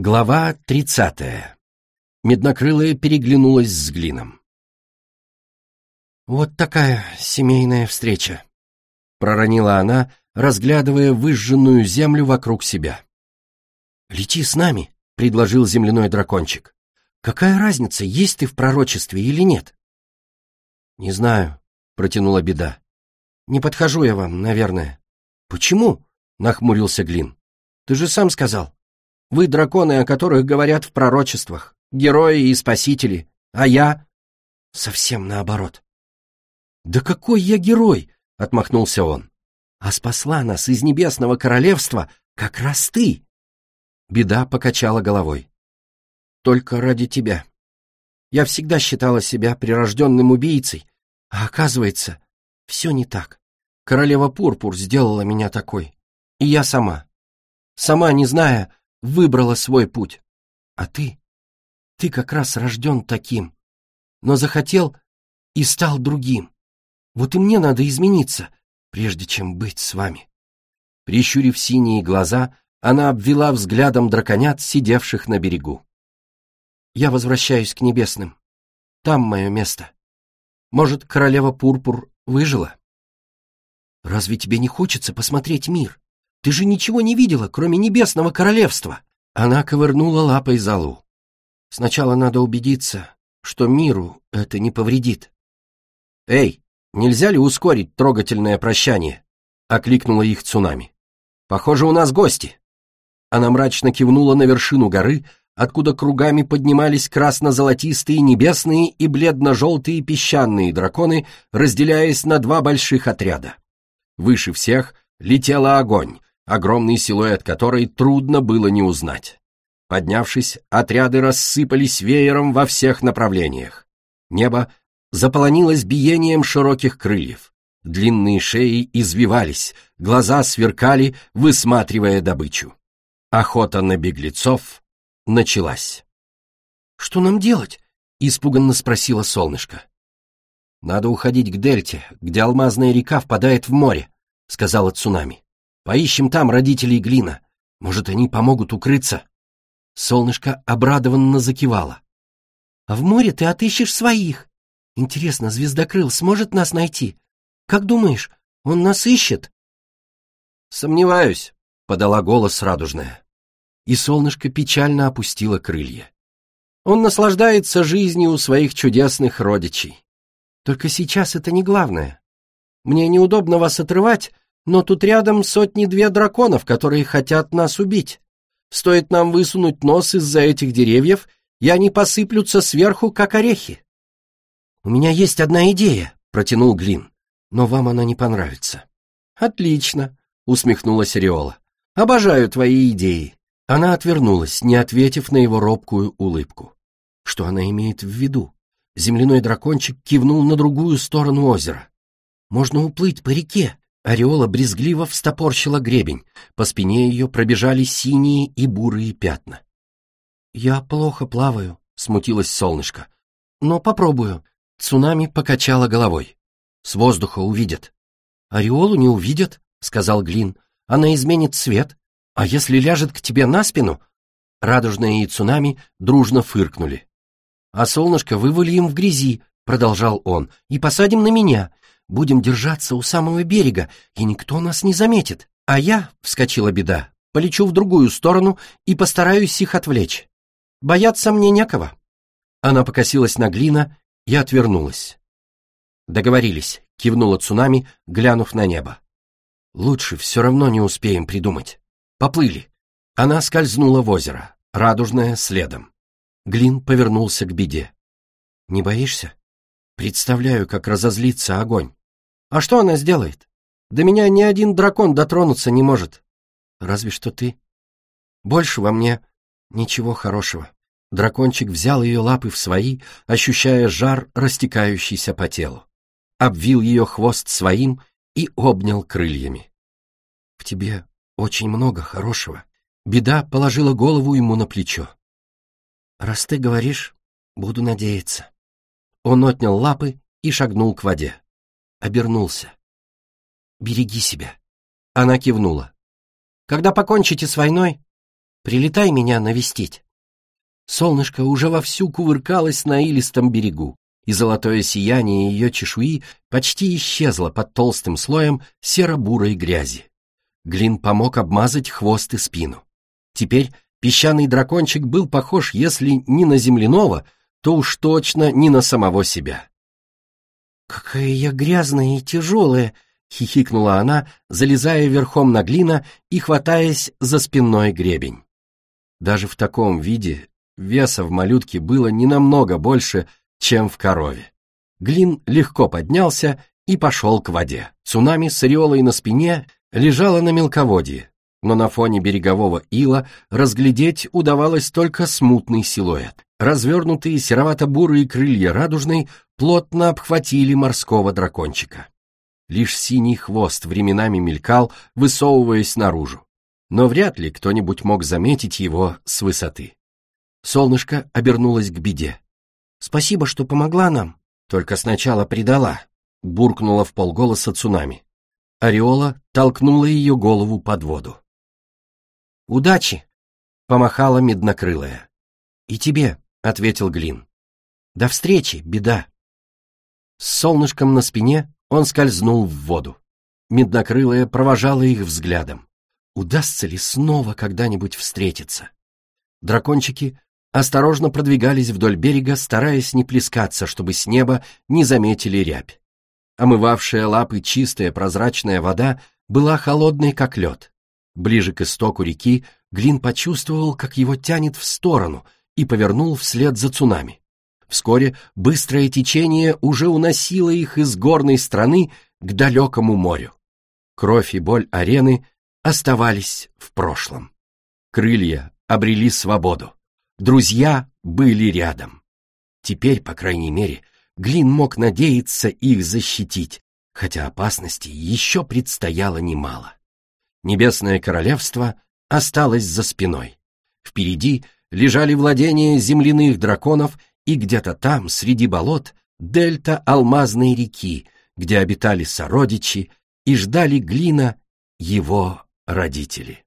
Глава тридцатая. Меднокрылая переглянулась с Глином. «Вот такая семейная встреча», — проронила она, разглядывая выжженную землю вокруг себя. «Лети с нами», — предложил земляной дракончик. «Какая разница, есть ты в пророчестве или нет?» «Не знаю», — протянула беда. «Не подхожу я вам, наверное». «Почему?» — нахмурился Глин. «Ты же сам сказал, вы драконы, о которых говорят в пророчествах, герои и спасители, а я совсем наоборот. Да какой я герой, отмахнулся он. А спасла нас из небесного королевства как раз ты. Беда покачала головой. Только ради тебя. Я всегда считала себя прирожденным убийцей, а оказывается, все не так. Королева Пурпур сделала меня такой. И я сама. Сама, не зная, выбрала свой путь. А ты? Ты как раз рожден таким, но захотел и стал другим. Вот и мне надо измениться, прежде чем быть с вами. Прищурив синие глаза, она обвела взглядом драконят, сидевших на берегу. Я возвращаюсь к небесным. Там мое место. Может, королева Пурпур выжила? Разве тебе не хочется посмотреть мир? Ты же ничего не видела, кроме небесного королевства!» Она ковырнула лапой залу. «Сначала надо убедиться, что миру это не повредит». «Эй, нельзя ли ускорить трогательное прощание?» — окликнула их цунами. «Похоже, у нас гости». Она мрачно кивнула на вершину горы, откуда кругами поднимались красно-золотистые небесные и бледно-желтые песчаные драконы, разделяясь на два больших отряда. Выше всех летела огонь, огромный силуэт которой трудно было не узнать. Поднявшись, отряды рассыпались веером во всех направлениях. Небо заполонилось биением широких крыльев. Длинные шеи извивались, глаза сверкали, высматривая добычу. Охота на беглецов началась. «Что нам делать?» — испуганно спросила солнышко. «Надо уходить к дельте, где алмазная река впадает в море», — сказала цунами. Поищем там родителей Глина. Может, они помогут укрыться?» Солнышко обрадованно закивало. «А в море ты отыщешь своих. Интересно, Звездокрыл сможет нас найти? Как думаешь, он нас ищет?» «Сомневаюсь», — подала голос радужная. И солнышко печально опустило крылья. «Он наслаждается жизнью у своих чудесных родичей. Только сейчас это не главное. Мне неудобно вас отрывать, но тут рядом сотни-две драконов, которые хотят нас убить. Стоит нам высунуть нос из-за этих деревьев, и они посыплются сверху, как орехи. «У меня есть одна идея», — протянул Глин, — «но вам она не понравится». «Отлично», — усмехнулась Ореола. «Обожаю твои идеи». Она отвернулась, не ответив на его робкую улыбку. Что она имеет в виду? Земляной дракончик кивнул на другую сторону озера. «Можно уплыть по реке», Ореола брезгливо встопорщила гребень, по спине ее пробежали синие и бурые пятна. «Я плохо плаваю», — смутилось солнышко. «Но попробую». Цунами покачала головой. «С воздуха увидят». «Ореолу не увидят», — сказал Глин. «Она изменит цвет. А если ляжет к тебе на спину?» Радужные и цунами дружно фыркнули. «А солнышко вывалим в грязи», — продолжал он, — «и посадим на меня. Будем держаться у самого берега, и никто нас не заметит. А я, — вскочила беда, — полечу в другую сторону и постараюсь их отвлечь. Бояться мне некого. Она покосилась на глина и отвернулась. Договорились, — кивнула цунами, глянув на небо. Лучше все равно не успеем придумать. Поплыли. Она скользнула в озеро, радужная следом. Глин повернулся к беде. «Не боишься? Представляю, как разозлится огонь. А что она сделает? До меня ни один дракон дотронуться не может. Разве что ты. Больше во мне ничего хорошего. Дракончик взял ее лапы в свои, ощущая жар, растекающийся по телу. Обвил ее хвост своим и обнял крыльями. В тебе очень много хорошего. Беда положила голову ему на плечо. Раз ты говоришь, буду надеяться. Он отнял лапы и шагнул к воде обернулся. «Береги себя». Она кивнула. «Когда покончите с войной, прилетай меня навестить». Солнышко уже вовсю кувыркалось на илистом берегу, и золотое сияние ее чешуи почти исчезло под толстым слоем серо-бурой грязи. Глин помог обмазать хвост и спину. Теперь песчаный дракончик был похож, если не на земляного, то уж точно не на самого себя. «Какая я грязная и тяжелая!» — хихикнула она, залезая верхом на глина и хватаясь за спинной гребень. Даже в таком виде веса в малютке было не намного больше, чем в корове. Глин легко поднялся и пошел к воде. Цунами с ореолой на спине лежала на мелководье, но на фоне берегового ила разглядеть удавалось только смутный силуэт. Развернутые серовато-бурые крылья радужной плотно обхватили морского дракончика. Лишь синий хвост временами мелькал, высовываясь наружу. Но вряд ли кто-нибудь мог заметить его с высоты. Солнышко обернулось к беде. «Спасибо, что помогла нам». «Только сначала предала», — буркнула в полголоса цунами. Ореола толкнула ее голову под воду. «Удачи!» — помахала меднокрылая. «И тебе», — ответил Глин. «До встречи, беда!» С солнышком на спине он скользнул в воду. Меднокрылая провожала их взглядом. Удастся ли снова когда-нибудь встретиться? Дракончики осторожно продвигались вдоль берега, стараясь не плескаться, чтобы с неба не заметили рябь. Омывавшая лапы чистая прозрачная вода была холодной, как лед. Ближе к истоку реки Глин почувствовал, как его тянет в сторону, и повернул вслед за цунами. Вскоре быстрое течение уже уносило их из горной страны к далекому морю. Кровь и боль арены оставались в прошлом. Крылья обрели свободу. Друзья были рядом. Теперь, по крайней мере, Глин мог надеяться их защитить, хотя опасностей еще предстояло немало. Небесное королевство осталось за спиной. Впереди лежали владения земляных драконов и где-то там, среди болот, дельта алмазной реки, где обитали сородичи и ждали Глина его родители.